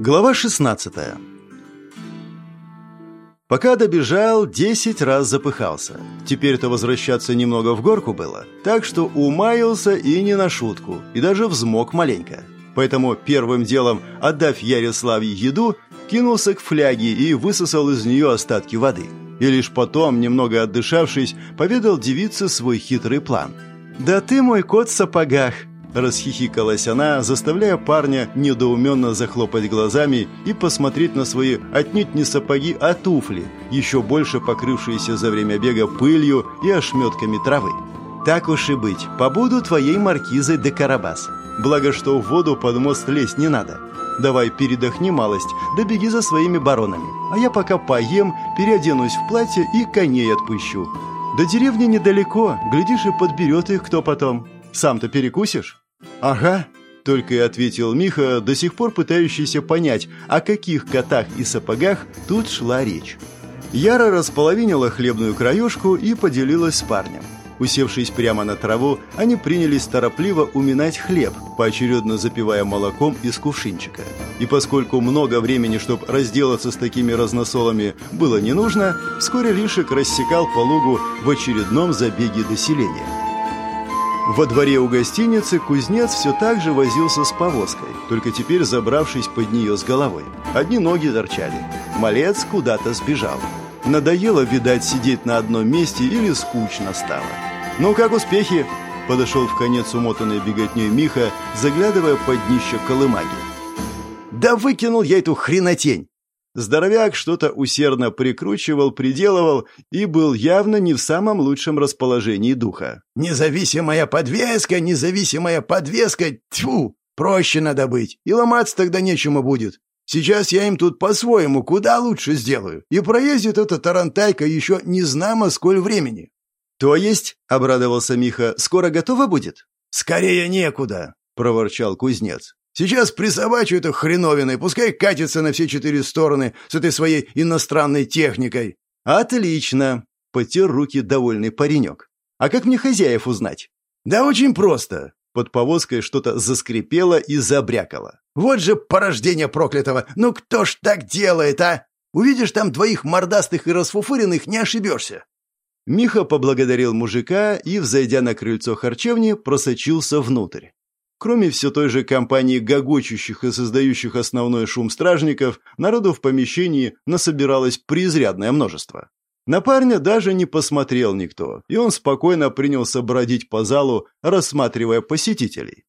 Глава 16 Пока добежал, десять раз запыхался. Теперь-то возвращаться немного в горку было, так что умаился и не на шутку, и даже взмок маленько. Поэтому первым делом, отдав Яриславе еду, кинулся к фляге и высосал из нее остатки воды. И лишь потом, немного отдышавшись, поведал девице свой хитрый план. «Да ты мой кот в сапогах!» Расхихикалась она, заставляя парня недоуменно захлопать глазами и посмотреть на свои отнюдь не сапоги, а туфли, еще больше покрывшиеся за время бега пылью и ошметками травы. «Так уж и быть, побуду твоей маркизой де Карабас. Благо, что в воду под мост лезть не надо. Давай передохни малость, да беги за своими баронами. А я пока поем, переоденусь в платье и коней отпущу. До деревни недалеко, глядишь и подберет их кто потом. Сам-то перекусишь?» «Ага», — только и ответил Миха, до сих пор пытающийся понять, о каких котах и сапогах тут шла речь. Яра располовинила хлебную краюшку и поделилась с парнем. Усевшись прямо на траву, они принялись торопливо уминать хлеб, поочередно запивая молоком из кувшинчика. И поскольку много времени, чтобы разделаться с такими разносолами, было не нужно, вскоре Лишек рассекал по лугу в очередном забеге до селения. Во дворе у гостиницы кузнец все так же возился с повозкой, только теперь забравшись под нее с головой. Одни ноги торчали. Малец куда-то сбежал. Надоело, видать, сидеть на одном месте или скучно стало. «Ну, как успехи?» Подошел в конец умотанной беготней Миха, заглядывая под днище колымаги. «Да выкинул я эту хренотень!» Здоровяк что-то усердно прикручивал, приделывал и был явно не в самом лучшем расположении духа. «Независимая подвеска, независимая подвеска! Тьфу! Проще надо быть, и ломаться тогда нечему будет. Сейчас я им тут по-своему куда лучше сделаю, и проездит эта тарантайка еще не знамо сколь времени». «То есть?» — обрадовался Миха. «Скоро готово будет?» «Скорее некуда», — проворчал кузнец. Сейчас присобачу эту хреновиной, пускай катится на все четыре стороны с этой своей иностранной техникой». «Отлично!» — потер руки довольный паренек. «А как мне хозяев узнать?» «Да очень просто!» Под повозкой что-то заскрипело и забрякало. «Вот же порождение проклятого! Ну кто ж так делает, а? Увидишь там двоих мордастых и расфуфыренных, не ошибешься!» Миха поблагодарил мужика и, взойдя на крыльцо харчевни, просочился внутрь. Кроме все той же компании гогочущих и создающих основной шум стражников, народу в помещении насобиралось преизрядное множество. На парня даже не посмотрел никто, и он спокойно принялся бродить по залу, рассматривая посетителей.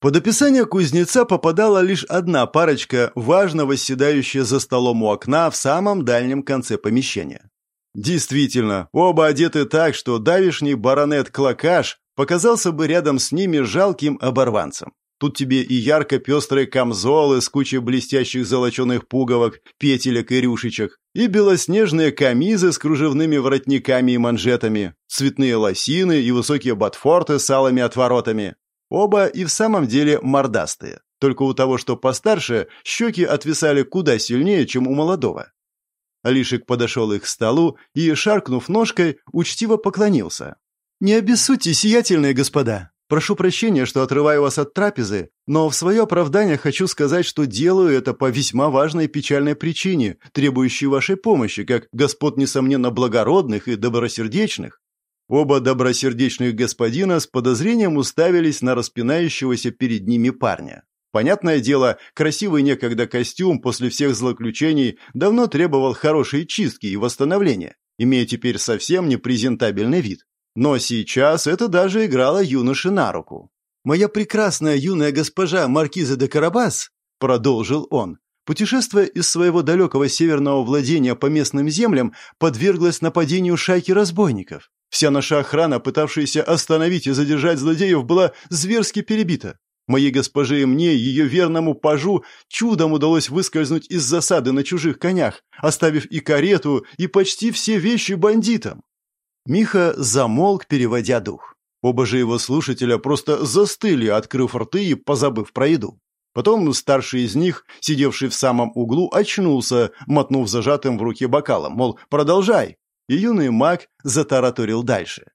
Под описание кузнеца попадала лишь одна парочка, важно восседающая за столом у окна в самом дальнем конце помещения. Действительно, оба одеты так, что давишний баронет Клакаш показался бы рядом с ними жалким оборванцем. Тут тебе и ярко-пестрые камзолы с кучей блестящих золоченых пуговок, петелек и рюшечек, и белоснежные камизы с кружевными воротниками и манжетами, цветные лосины и высокие ботфорты с алыми отворотами. Оба и в самом деле мордастые. Только у того, что постарше, щеки отвисали куда сильнее, чем у молодого. Лишик подошел их к столу и, шаркнув ножкой, учтиво поклонился. «Не обессудьте, сиятельные господа. Прошу прощения, что отрываю вас от трапезы, но в свое оправдание хочу сказать, что делаю это по весьма важной и печальной причине, требующей вашей помощи, как господ, несомненно, благородных и добросердечных». Оба добросердечных господина с подозрением уставились на распинающегося перед ними парня. Понятное дело, красивый некогда костюм после всех злоключений давно требовал хорошей чистки и восстановления, имея теперь совсем непрезентабельный вид. Но сейчас это даже играло юноше на руку. «Моя прекрасная юная госпожа Маркиза де Карабас», — продолжил он, путешествуя из своего далекого северного владения по местным землям, подверглась нападению шайки разбойников. Вся наша охрана, пытавшаяся остановить и задержать злодеев, была зверски перебита. Моей госпоже и мне, ее верному пажу, чудом удалось выскользнуть из засады на чужих конях, оставив и карету, и почти все вещи бандитам. Миха замолк, переводя дух. Оба же его слушателя просто застыли, открыв рты и позабыв про еду. Потом старший из них, сидевший в самом углу, очнулся, мотнув зажатым в руке бокалом, мол, продолжай. И юный маг затараторил дальше.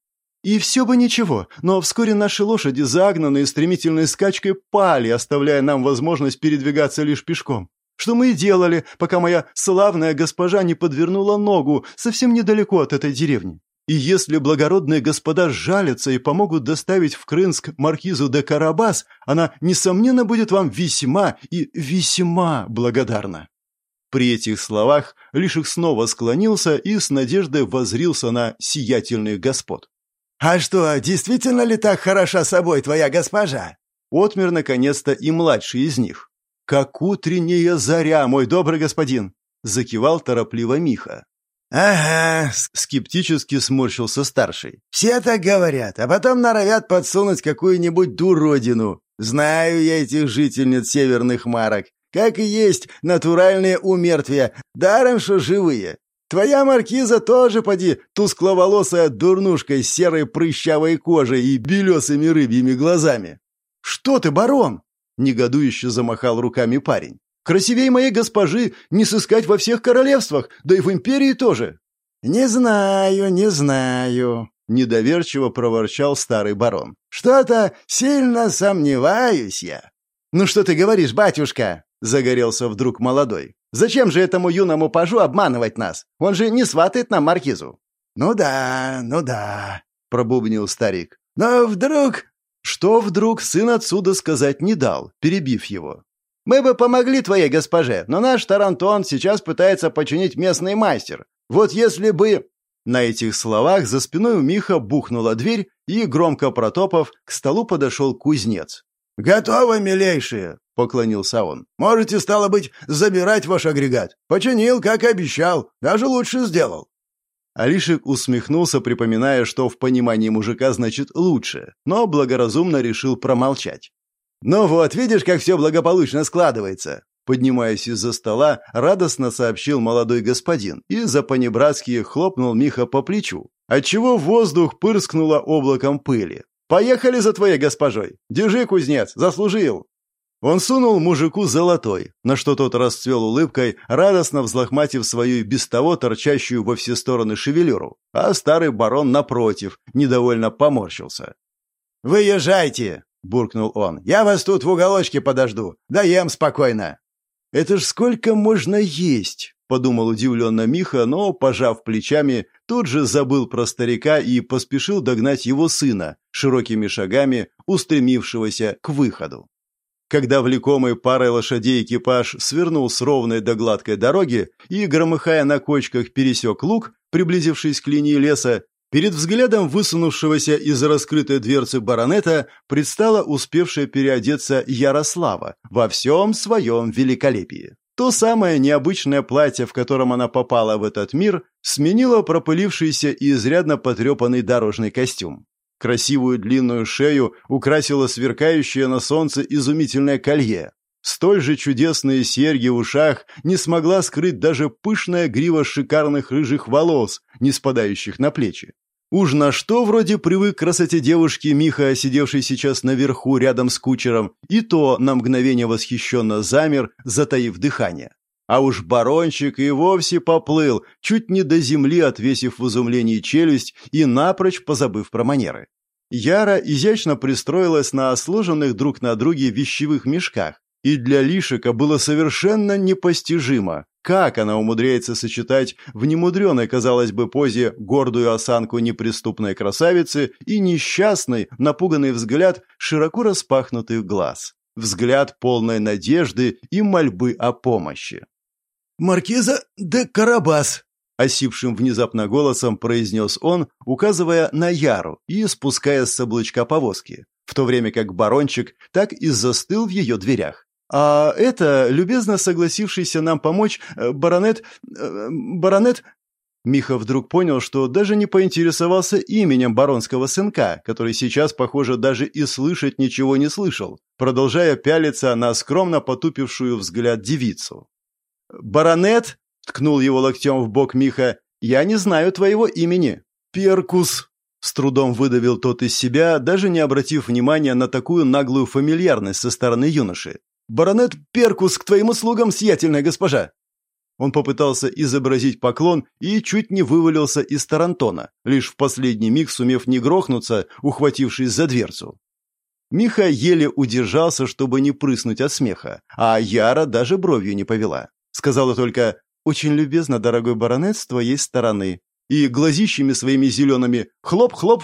И все бы ничего, но вскоре наши лошади, загнанные стремительной скачкой, пали, оставляя нам возможность передвигаться лишь пешком. что мы и делали, пока моя славная госпожа не подвернула ногу совсем недалеко от этой деревни. И если благородные господа сжалятся и помогут доставить в Крынск маркизу де Карабас, она, несомненно, будет вам весьма и весьма благодарна». При этих словах Лиших снова склонился и с надеждой возрился на сиятельных господ. «А что, действительно ли так хороша собой твоя госпожа?» Отмер, наконец-то, и младший из них. «Как утренняя заря, мой добрый господин!» — закивал торопливо Миха. «Ага», — скептически сморщился старший. «Все так говорят, а потом норовят подсунуть какую-нибудь дуродину. Знаю я этих жительниц северных марок. Как и есть натуральные умертвия, даром что живые. Твоя маркиза тоже, поди, тускловолосая дурнушка с серой прыщавой кожей и белесыми рыбьими глазами». «Что ты, барон?» — негодующе замахал руками парень. Красивей моей госпожи не сыскать во всех королевствах, да и в империи тоже». «Не знаю, не знаю», — недоверчиво проворчал старый барон. «Что-то сильно сомневаюсь я». «Ну что ты говоришь, батюшка?» — загорелся вдруг молодой. «Зачем же этому юному пажу обманывать нас? Он же не сватает нам маркизу». «Ну да, ну да», — пробубнил старик. «Но вдруг...» Что вдруг сын отсюда сказать не дал, перебив его. Мы бы помогли твоей госпоже, но наш Тарантон сейчас пытается починить местный мастер. Вот если бы...» На этих словах за спиной у Миха бухнула дверь, и, громко протопав, к столу подошел кузнец. «Готово, милейшие!» — поклонился он. «Можете, стало быть, забирать ваш агрегат. Починил, как обещал. Даже лучше сделал». Алишек усмехнулся, припоминая, что в понимании мужика значит «лучше», но благоразумно решил промолчать. «Ну вот, видишь, как все благополучно складывается!» Поднимаясь из-за стола, радостно сообщил молодой господин и за-понебратски хлопнул Миха по плечу, отчего воздух пырскнуло облаком пыли. «Поехали за твоей госпожой! Держи, кузнец, заслужил!» Он сунул мужику золотой, на что тот расцвел улыбкой, радостно взлохматив свою без того торчащую во все стороны шевелюру, а старый барон, напротив, недовольно поморщился. «Выезжайте!» — буркнул он. «Я вас тут в уголочке подожду. Да ем спокойно». «Это ж сколько можно есть?» — подумал удивленно Миха, но, пожав плечами, тут же забыл про старика и поспешил догнать его сына, широкими шагами устремившегося к выходу. Когда влекомый парой лошадей экипаж свернул с ровной до гладкой дороги и, громыхая на кочках, пересек луг, приблизившись к линии леса, Перед взглядом высунувшегося из раскрытой дверцы баронета предстала успевшая переодеться Ярослава во всем своем великолепии. То самое необычное платье, в котором она попала в этот мир, сменило пропылившийся и изрядно потрепанный дорожный костюм. Красивую длинную шею украсило сверкающее на солнце изумительное колье. Столь же чудесные серьги в ушах не смогла скрыть даже пышная грива шикарных рыжих волос, не спадающих на плечи. Уж на что вроде привык к красоте девушки Миха, сидевший сейчас наверху рядом с кучером, и то на мгновение восхищенно замер, затаив дыхание. А уж барончик и вовсе поплыл, чуть не до земли отвесив в изумлении челюсть и напрочь позабыв про манеры. Яра изящно пристроилась на сложенных друг на друге вещевых мешках, и для Лишика было совершенно непостижимо, как она умудряется сочетать в немудреной, казалось бы, позе гордую осанку неприступной красавицы и несчастный, напуганный взгляд широко распахнутых глаз. Взгляд полной надежды и мольбы о помощи. «Маркиза де Карабас!» Осипшим внезапно голосом произнес он, указывая на Яру и спускаясь с облачка повозки, в то время как барончик так и застыл в ее дверях. А это, любезно согласившийся нам помочь, э, баронет... Э, баронет... Миха вдруг понял, что даже не поинтересовался именем баронского сынка, который сейчас, похоже, даже и слышать ничего не слышал, продолжая пялиться на скромно потупившую взгляд девицу. «Баронет?» — ткнул его локтем в бок Миха. «Я не знаю твоего имени». «Перкус», с трудом выдавил тот из себя, даже не обратив внимания на такую наглую фамильярность со стороны юноши. «Баронет Перкус к твоим услугам, сиятельная госпожа!» Он попытался изобразить поклон и чуть не вывалился из Тарантона, лишь в последний миг сумев не грохнуться, ухватившись за дверцу. Миха еле удержался, чтобы не прыснуть от смеха, а Яра даже бровью не повела. Сказала только «Очень любезно, дорогой баронет, с твоей стороны». И глазищами своими зелеными «Хлоп-хлоп!»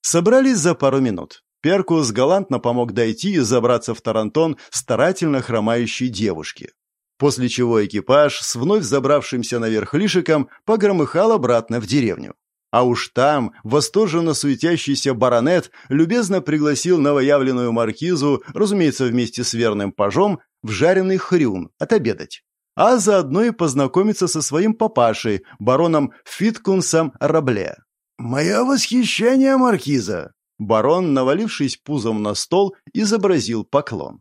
Собрались за пару минут. Перкус галантно помог дойти и забраться в Тарантон старательно хромающей девушки. После чего экипаж с вновь забравшимся наверх лишиком погромыхал обратно в деревню. А уж там восторженно суетящийся баронет любезно пригласил новоявленную маркизу, разумеется, вместе с верным пажом, в жареный хрюн отобедать. А заодно и познакомиться со своим папашей, бароном Фиткунсом Рабле. «Мое восхищение, маркиза!» Барон, навалившись пузом на стол, изобразил поклон.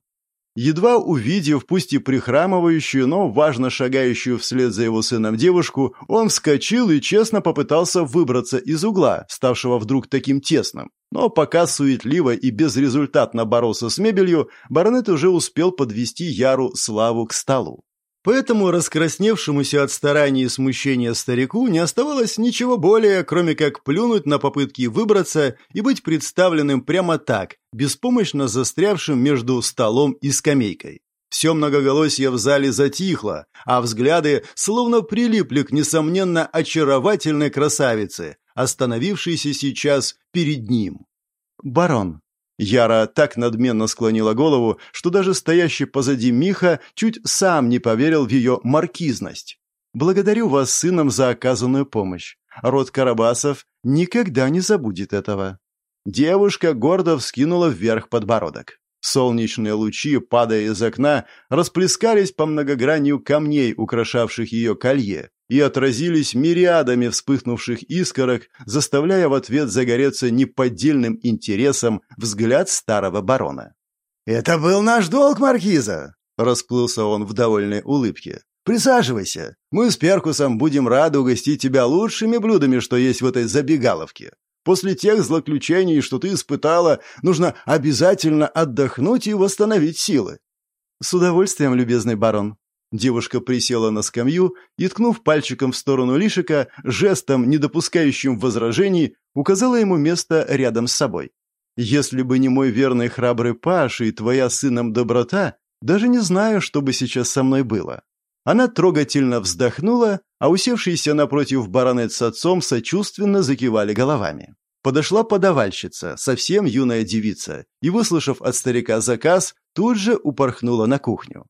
Едва увидев, пусть и прихрамывающую, но важно шагающую вслед за его сыном девушку, он вскочил и честно попытался выбраться из угла, ставшего вдруг таким тесным. Но пока суетливо и безрезультатно боролся с мебелью, баронет уже успел подвести Яру Славу к столу. Поэтому раскрасневшемуся от старания и смущения старику не оставалось ничего более, кроме как плюнуть на попытки выбраться и быть представленным прямо так, беспомощно застрявшим между столом и скамейкой. Все многоголосие в зале затихло, а взгляды словно прилипли к, несомненно, очаровательной красавице, остановившейся сейчас перед ним. «Барон», Яра так надменно склонила голову, что даже стоящий позади Миха чуть сам не поверил в ее маркизность. «Благодарю вас сыном за оказанную помощь. Род Карабасов никогда не забудет этого». Девушка гордо вскинула вверх подбородок. Солнечные лучи, падая из окна, расплескались по многогранью камней, украшавших ее колье, и отразились мириадами вспыхнувших искорок, заставляя в ответ загореться неподдельным интересом взгляд старого барона. «Это был наш долг, Маркиза!» — расплылся он в довольной улыбке. «Присаживайся. Мы с Перкусом будем рады угостить тебя лучшими блюдами, что есть в этой забегаловке. После тех злоключений, что ты испытала, нужно обязательно отдохнуть и восстановить силы». «С удовольствием, любезный барон», Девушка присела на скамью и, ткнув пальчиком в сторону Лишика, жестом, не допускающим возражений, указала ему место рядом с собой. «Если бы не мой верный храбрый Паш и твоя сыном доброта, даже не знаю, что бы сейчас со мной было». Она трогательно вздохнула, а усевшиеся напротив баронет с отцом сочувственно закивали головами. Подошла подавальщица, совсем юная девица, и, выслушав от старика заказ, тут же упорхнула на кухню.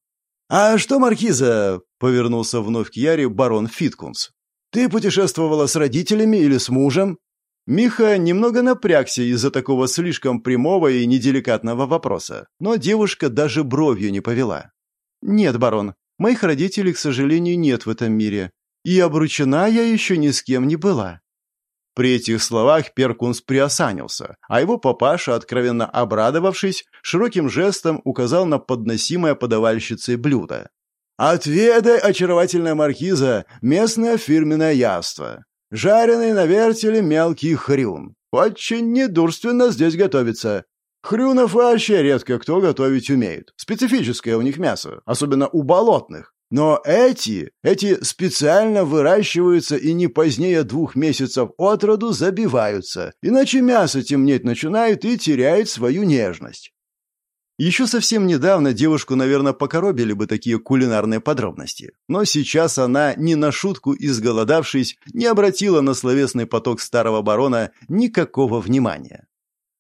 «А что, Маркиза?» — повернулся вновь к Яре барон Фиткунс. «Ты путешествовала с родителями или с мужем?» Миха немного напрягся из-за такого слишком прямого и неделикатного вопроса, но девушка даже бровью не повела. «Нет, барон, моих родителей, к сожалению, нет в этом мире, и обручена я еще ни с кем не была. При этих словах Перкунс приосанился, а его папаша, откровенно обрадовавшись, широким жестом указал на подносимое подавальщицей блюдо. «Отведай, очаровательная маркиза, местное фирменное яство. Жареный на вертеле мелкий хрюн. Очень недурственно здесь готовится. Хрюнов вообще редко кто готовить умеет. Специфическое у них мясо, особенно у болотных. Но эти, эти специально выращиваются и не позднее двух месяцев от роду забиваются, иначе мясо темнеть начинает и теряет свою нежность. Еще совсем недавно девушку, наверное, покоробили бы такие кулинарные подробности. Но сейчас она, не на шутку изголодавшись, не обратила на словесный поток старого барона никакого внимания.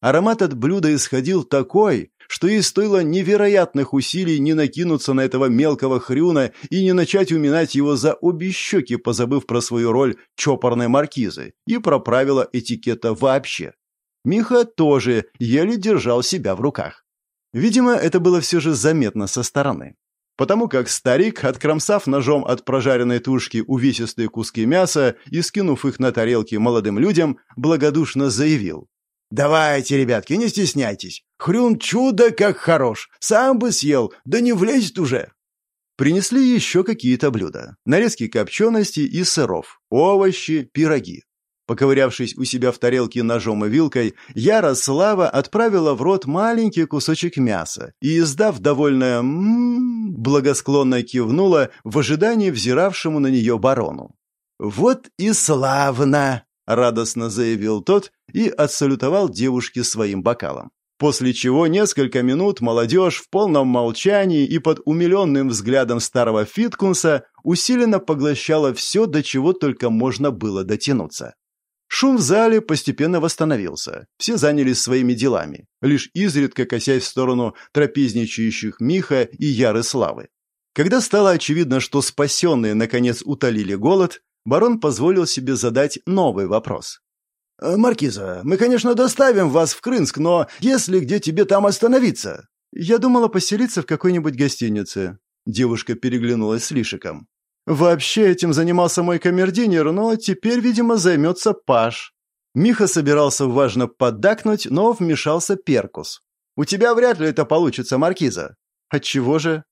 Аромат от блюда исходил такой, что ей стоило невероятных усилий не накинуться на этого мелкого хрюна и не начать уминать его за обе щеки, позабыв про свою роль чопорной маркизы и про правила этикета вообще. Миха тоже еле держал себя в руках. Видимо, это было все же заметно со стороны. Потому как старик, откромсав ножом от прожаренной тушки увесистые куски мяса и скинув их на тарелки молодым людям, благодушно заявил. «Давайте, ребятки, не стесняйтесь. Хрюн чудо как хорош. Сам бы съел, да не влезет уже». Принесли еще какие-то блюда. Нарезки копчености и сыров, овощи, пироги. Поковырявшись у себя в тарелке ножом и вилкой, Ярослава отправила в рот маленький кусочек мяса и, издав довольное «ммм», благосклонно кивнула в ожидании взиравшему на нее барону. «Вот и славно!» радостно заявил тот и отсалютовал девушке своим бокалом. После чего несколько минут молодежь в полном молчании и под умиленным взглядом старого Фиткунса усиленно поглощала все, до чего только можно было дотянуться. Шум в зале постепенно восстановился. Все занялись своими делами, лишь изредка косясь в сторону трапезничающих Миха и Яры Славы. Когда стало очевидно, что спасенные наконец утолили голод, барон позволил себе задать новый вопрос. «Э, «Маркиза, мы, конечно, доставим вас в Крынск, но если где тебе там остановиться?» «Я думала поселиться в какой-нибудь гостинице». Девушка переглянулась с Лишиком. «Вообще этим занимался мой камердинер, но теперь, видимо, займется Паш». Миха собирался важно поддакнуть, но вмешался Перкус. «У тебя вряд ли это получится, Маркиза». «Отчего же?»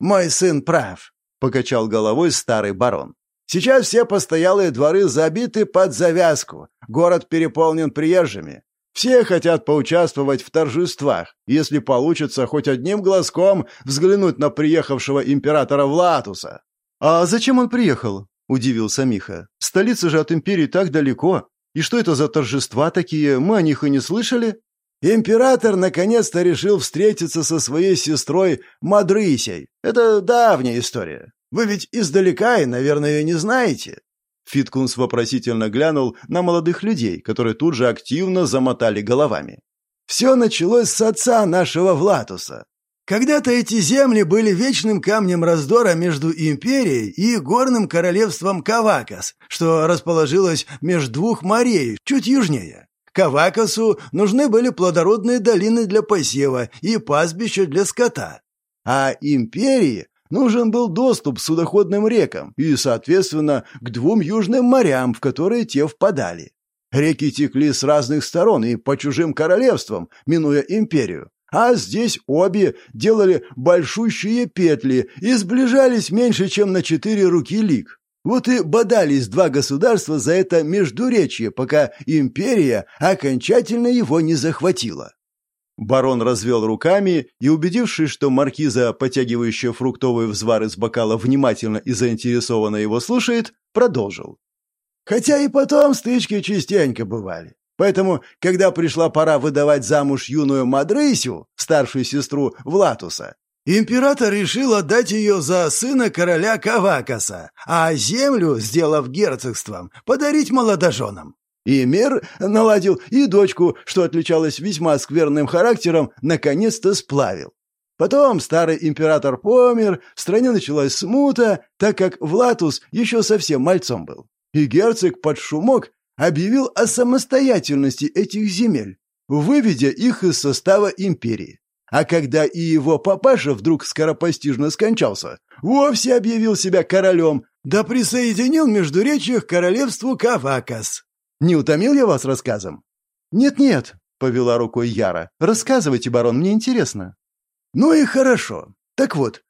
«Мой сын прав», — покачал головой старый барон. Сейчас все постоялые дворы забиты под завязку. Город переполнен приезжими. Все хотят поучаствовать в торжествах, если получится хоть одним глазком взглянуть на приехавшего императора Влатуса. «А зачем он приехал?» – удивился Миха. «Столица же от империи так далеко. И что это за торжества такие? Мы о них и не слышали?» Император наконец-то решил встретиться со своей сестрой Мадрысей. Это давняя история. Вы ведь издалека и, наверное, ее не знаете». Фиткунс вопросительно глянул на молодых людей, которые тут же активно замотали головами. «Все началось с отца нашего Влатуса. Когда-то эти земли были вечным камнем раздора между империей и горным королевством Кавакас, что расположилось между двух морей, чуть южнее. Кавакасу нужны были плодородные долины для посева и пастбища для скота. А империи нужен был доступ к судоходным рекам и, соответственно, к двум южным морям, в которые те впадали. Реки текли с разных сторон и по чужим королевствам, минуя империю. А здесь обе делали большущие петли и сближались меньше, чем на четыре руки лик. Вот и бодались два государства за это междуречье, пока империя окончательно его не захватила. Барон развел руками и, убедившись, что маркиза, потягивающая фруктовый взвар из бокала, внимательно и заинтересованно его слушает, продолжил. «Хотя и потом стычки частенько бывали. Поэтому, когда пришла пора выдавать замуж юную Мадрысю, старшую сестру Влатуса, император решил отдать ее за сына короля Кавакаса, а землю, сделав герцогством, подарить молодоженам. И мир наладил, и дочку, что отличалась весьма скверным характером, наконец-то сплавил. Потом старый император помер, в стране началась смута, так как Влатус еще совсем мальцом был. И герцог под шумок объявил о самостоятельности этих земель, выведя их из состава империи. А когда и его папаша вдруг скоропостижно скончался, вовсе объявил себя королем, да присоединил Междуречье к королевству Кавакас. Не утомил я вас рассказом?» «Нет-нет», — повела рукой Яра. «Рассказывайте, барон, мне интересно». «Ну и хорошо. Так вот,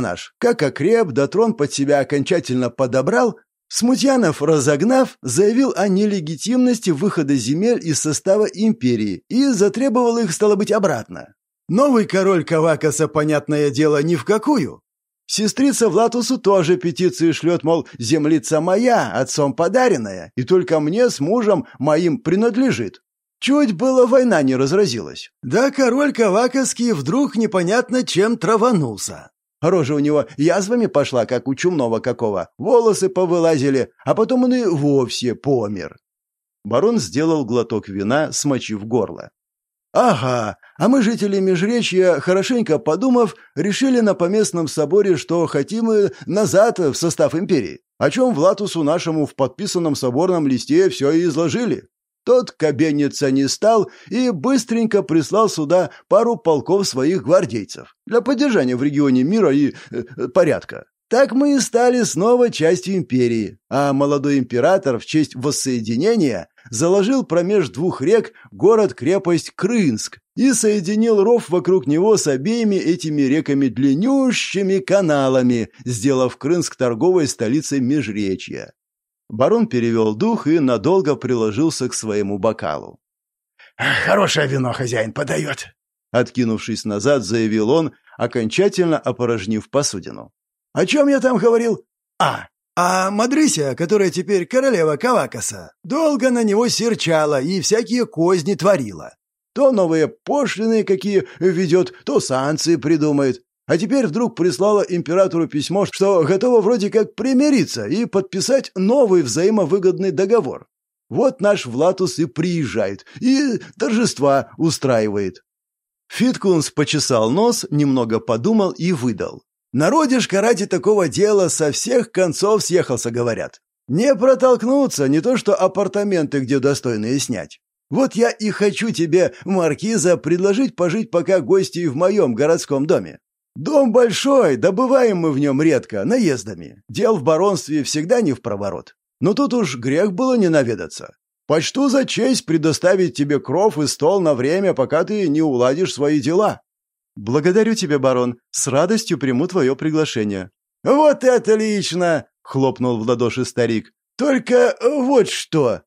наш, как окреп, да трон под себя окончательно подобрал, Смутьянов, разогнав, заявил о нелегитимности выхода земель из состава империи и затребовал их, стало быть, обратно. Новый король Кавакаса, понятное дело, ни в какую. Сестрица Влатусу тоже петиции шлет, мол, землица моя, отцом подаренная, и только мне с мужем моим принадлежит. Чуть было война не разразилась. Да король Каваковский вдруг непонятно чем траванулся. Рожа у него язвами пошла, как у чумного какого. Волосы повылазили, а потом он и вовсе помер. Барон сделал глоток вина, смочив горло. «Ага, а мы, жители Межречья, хорошенько подумав, решили на поместном соборе, что хотим назад в состав империи, о чем Влатусу нашему в подписанном соборном листе все и изложили. Тот кабениться не стал и быстренько прислал сюда пару полков своих гвардейцев для поддержания в регионе мира и э, порядка. Так мы и стали снова частью империи, а молодой император в честь воссоединения заложил промеж двух рек город-крепость Крынск и соединил ров вокруг него с обеими этими реками длиннющими каналами, сделав Крынск торговой столицей Межречья. Барон перевел дух и надолго приложился к своему бокалу. «Хорошее вино хозяин подает», — откинувшись назад, заявил он, окончательно опорожнив посудину. О чем я там говорил? А, а Мадрися, которая теперь королева Кавакаса, долго на него серчала и всякие козни творила. То новые пошлины какие ведет, то санкции придумает. А теперь вдруг прислала императору письмо, что готова вроде как примириться и подписать новый взаимовыгодный договор. Вот наш Влатус и приезжает, и торжества устраивает. Фиткунс почесал нос, немного подумал и выдал. Народишко ради такого дела со всех концов съехался, говорят. Не протолкнуться, не то что апартаменты, где достойные снять. Вот я и хочу тебе, маркиза, предложить пожить пока гости в моем городском доме. Дом большой, добываем мы в нем редко, наездами. Дел в баронстве всегда не в проворот. Но тут уж грех было не наведаться. Почту за честь предоставить тебе кров и стол на время, пока ты не уладишь свои дела. Благодарю тебя, барон. С радостью приму твое приглашение. Вот и отлично, хлопнул в ладоши старик. Только вот что.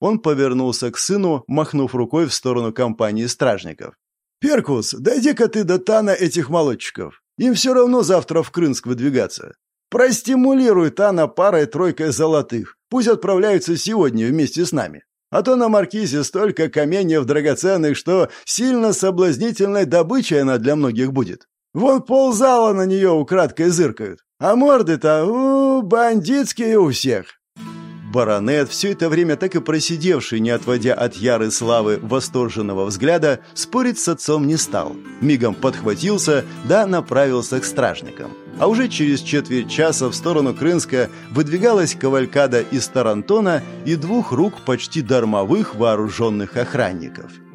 Он повернулся к сыну, махнув рукой в сторону компании стражников. «Перкус, дойди-ка ты до Тана этих молодчиков. Им все равно завтра в Крынск выдвигаться. Простимулируй Тана парой-тройкой золотых. Пусть отправляются сегодня вместе с нами. А то на Маркизе столько каменьев драгоценных, что сильно соблазнительной добычей она для многих будет. Вон ползала на нее украдкой зыркают. А морды-то, у, бандитские у всех. Баронет, все это время так и просидевший, не отводя от яры славы восторженного взгляда, спорить с отцом не стал. Мигом подхватился, да направился к стражникам. А уже через четверть часа в сторону Крынска выдвигалась кавалькада из Тарантона и двух рук почти дармовых вооруженных охранников –